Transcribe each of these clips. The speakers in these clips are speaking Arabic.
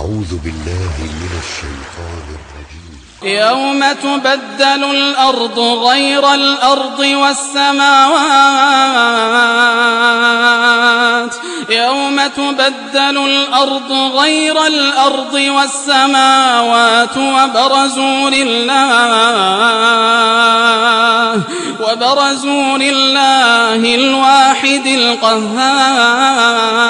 أعوذ بالله من الشيطان الرجيم. يوم تبدل الأرض غير الأرض والسماوات. يوم تبدل الأرض غير الأرض والسماوات وبرزوا لله وبرزوا لله الواحد القهار.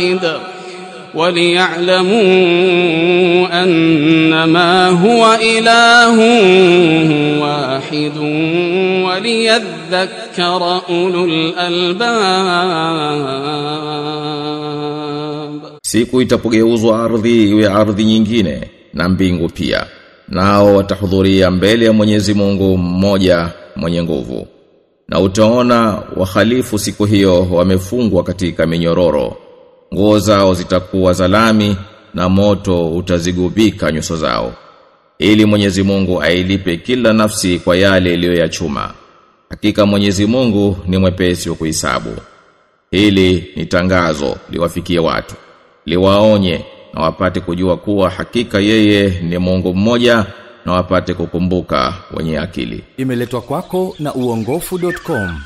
واحد وليعلموا أنما هو إله واحد وليذكر أولو الألباب Siku itapogeuzwa ardhi iwe ardhi nyingine na mbingu pia. Nao watahudhuria mbele ya Mwenyezi Mungu mmoja mwenye nguvu. Na utaona wahalifu siku hiyo wamefungwa katika minyororo. Nguo zao zitakuwa za lami na moto utazigubika nyuso zao. Ili Mwenyezi Mungu ailipe kila nafsi kwa yale iliyoyachuma. Hakika Mwenyezi Mungu ni mwepesi wa kuhesabu. Hili ni tangazo liwafikie watu. Liwaonye na wapate kujua kuwa hakika yeye ni Mungu mmoja na wapate kukumbuka wenye akili. Imeletwa kwako na uongofu.com